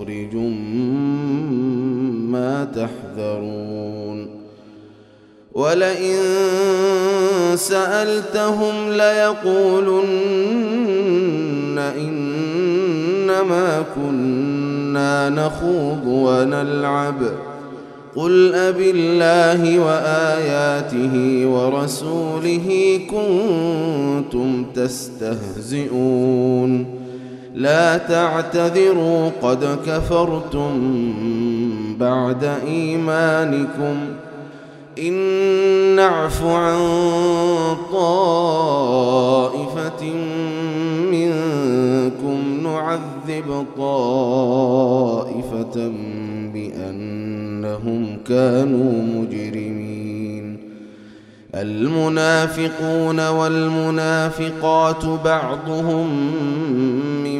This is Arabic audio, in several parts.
مخرج ما تحذرون. ولئن سألتهم ليقولن إنما كنا نخوض ونلعب. قل أب الله وآياته ورسوله كنتم تستهزئون. لا تعتذروا قد كفرتم بعد إيمانكم. إن نعف عن طائفة منكم نعذب طائفة بأنهم كانوا مجرمين. المنافقون والمنافقات بعضهم من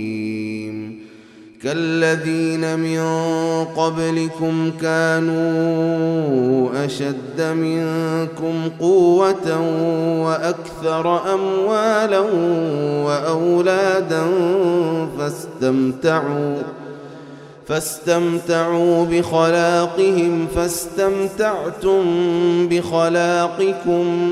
كالذين من قبلكم كانوا أشد منكم قوة وأكثر أموالا وأولادا فاستمتعوا فاستمتعوا بخلاقهم فاستمتعتم بخلاقكم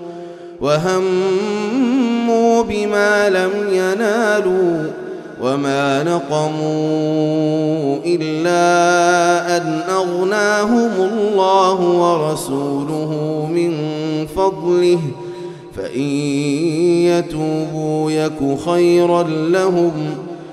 وهموا بما لم ينالوا وما نقموا إلا أن أغناهم الله ورسوله من فضله ۖ فإن يتوبوا يك خيرا لهم.